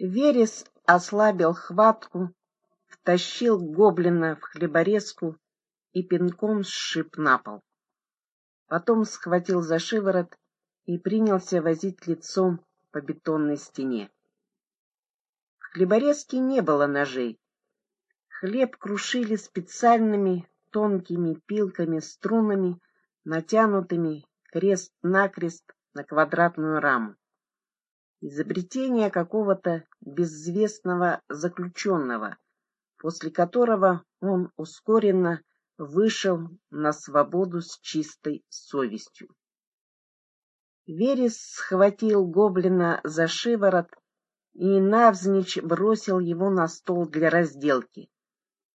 Верес ослабил хватку, втащил гоблина в хлеборезку и пинком сшиб на пол. Потом схватил за шиворот и принялся возить лицом по бетонной стене. В хлеборезке не было ножей. Хлеб крушили специальными тонкими пилками-струнами, натянутыми крест-накрест на квадратную раму. Изобретение какого-то безвестного заключенного, после которого он ускоренно вышел на свободу с чистой совестью. Верес схватил гоблина за шиворот и навзничь бросил его на стол для разделки,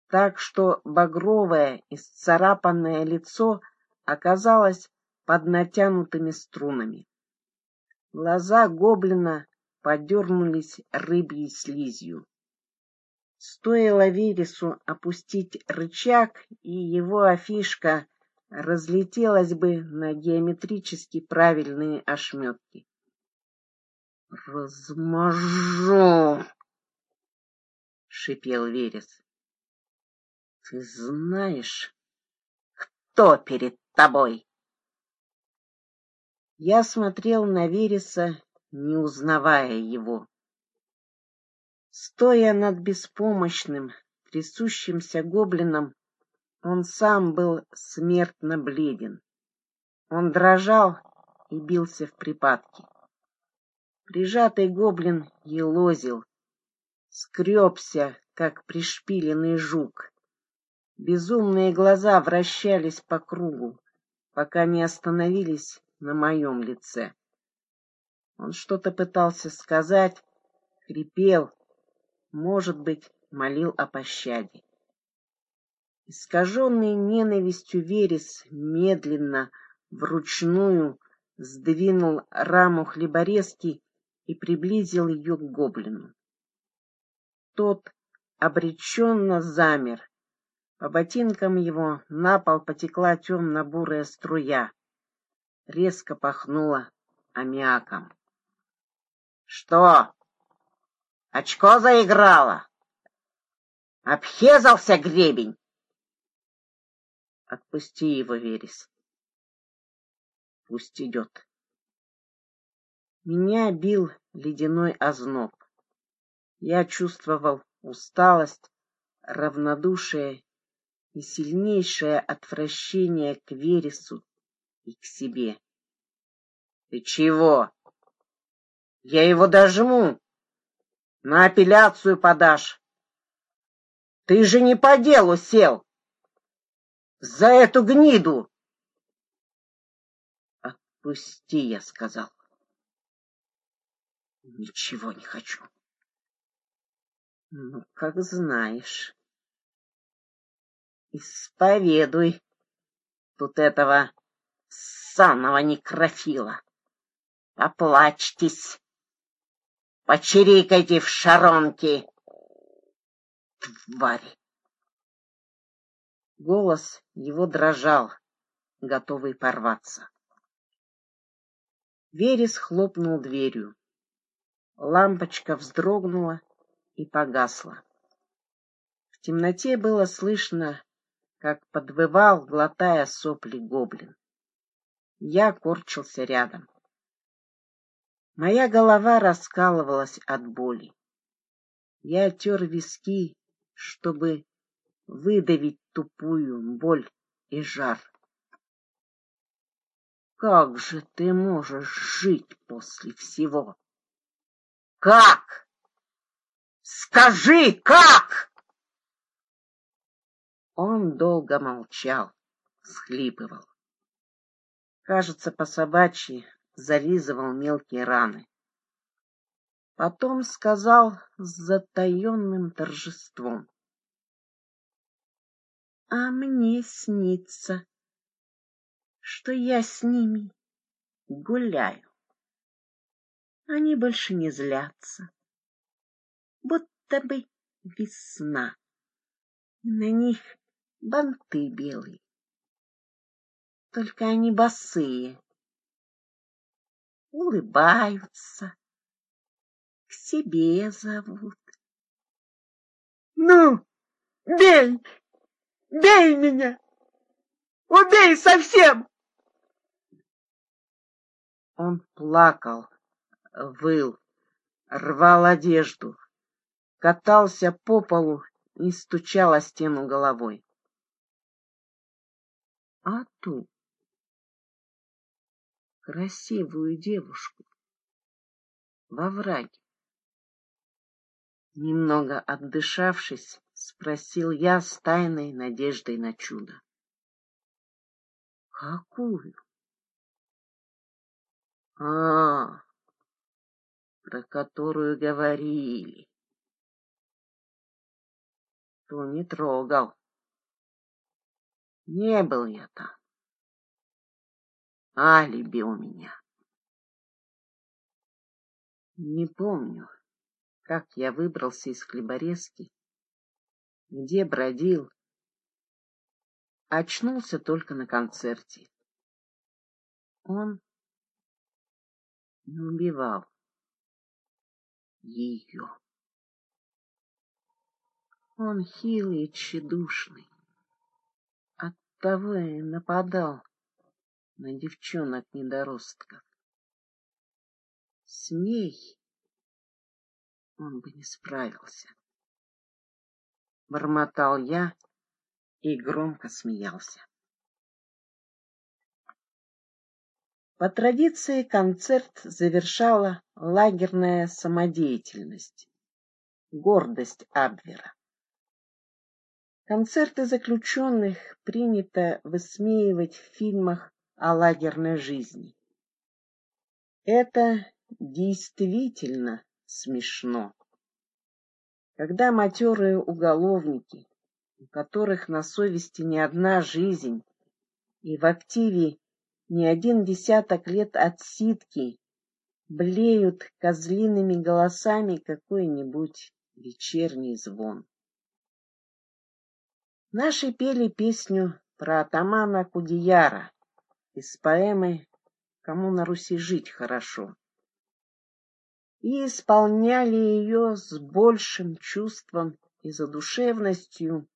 так что багровое и сцарапанное лицо оказалось под натянутыми струнами. Глаза гоблина подернулись рыбьей слизью. Стоило Вересу опустить рычаг, и его афишка разлетелась бы на геометрически правильные ошметки. «Размажу!» — шипел Верес. «Ты знаешь, кто перед тобой?» Я смотрел на Вереса, не узнавая его. Стоя над беспомощным, трясущимся гоблином, он сам был смертно бледен. Он дрожал и бился в припадке. Прижатый гоблин елозил, скребся, как пришпиленный жук. Безумные глаза вращались по кругу, пока не остановились на моем лице. Он что-то пытался сказать, хрипел, может быть, молил о пощаде. Искаженный ненавистью Верес медленно, вручную, сдвинул раму хлеборезки и приблизил ее к гоблину. Тот обреченно замер. По ботинкам его на пол потекла темно-бурая струя. Резко пахнула аммиаком. — Что? Очко заиграло? Обхезался гребень? Отпусти его, Верес. Пусть идет. Меня бил ледяной озноб. Я чувствовал усталость, равнодушие и сильнейшее отвращение к Вересу и к себе. — Ты чего? Я его дожму. На апелляцию подашь. Ты же не по делу сел. За эту гниду! Отпусти, я сказал. Ничего не хочу. Ну, как знаешь. Исповедуй тут этого санного некрофила. Поплачьтесь, почирикайте в шаронки, твари. Голос его дрожал, готовый порваться. Верес хлопнул дверью. Лампочка вздрогнула и погасла. В темноте было слышно, как подвывал, глотая сопли гоблин. Я корчился рядом. Моя голова раскалывалась от боли. Я тер виски, чтобы выдавить тупую боль и жар. Как же ты можешь жить после всего? Как? Скажи, как? Он долго молчал, схлипывал. Кажется, по собачьи зализывал мелкие раны. Потом сказал с затаенным торжеством а мне снится, что я с ними гуляю. Они больше не злятся, будто бы весна, и на них банты белые. Только они босые, улыбаются, к себе зовут. Ну, бей, бей меня, убей совсем. Он плакал, выл, рвал одежду, катался по полу и стучал о стену головой. А ту красивую девушку во враге. Немного отдышавшись, спросил я с тайной надеждой на чудо. Какую? А, про которую говорили. Ту не трогал. Не был я там. Алиби у меня. Не помню, как я выбрался из хлеборезки, где бродил. Очнулся только на концерте. Он не убивал ее. Он хилый и тщедушный. Оттого и нападал на девчонок-недоростков. С ней он бы не справился. Бормотал я и громко смеялся. По традиции концерт завершала лагерная самодеятельность, гордость Абвера. Концерты заключенных принято высмеивать в фильмах о лагерной жизни. Это действительно смешно. Когда матерые уголовники, у которых на совести не одна жизнь, и в активе не один десяток лет отсидки блеют козлиными голосами какой-нибудь вечерний звон. Наши пели песню про атамана Кудияра из поэмы «Кому на Руси жить хорошо» и исполняли ее с большим чувством и задушевностью,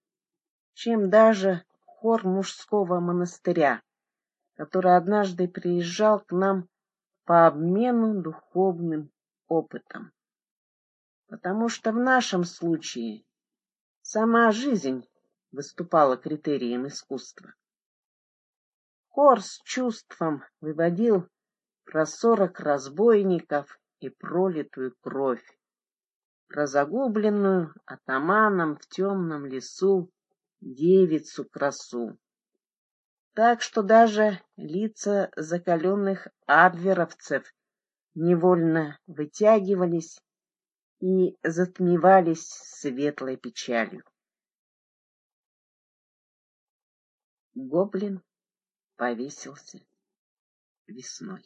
чем даже хор мужского монастыря который однажды приезжал к нам по обмену духовным опытом. Потому что в нашем случае сама жизнь выступала критерием искусства. Хор с чувством выводил про сорок разбойников и пролитую кровь, про загубленную атаманом в темном лесу девицу красу так что даже лица закаленных абверовцев невольно вытягивались и затмевались светлой печалью. Гоблин повесился весной.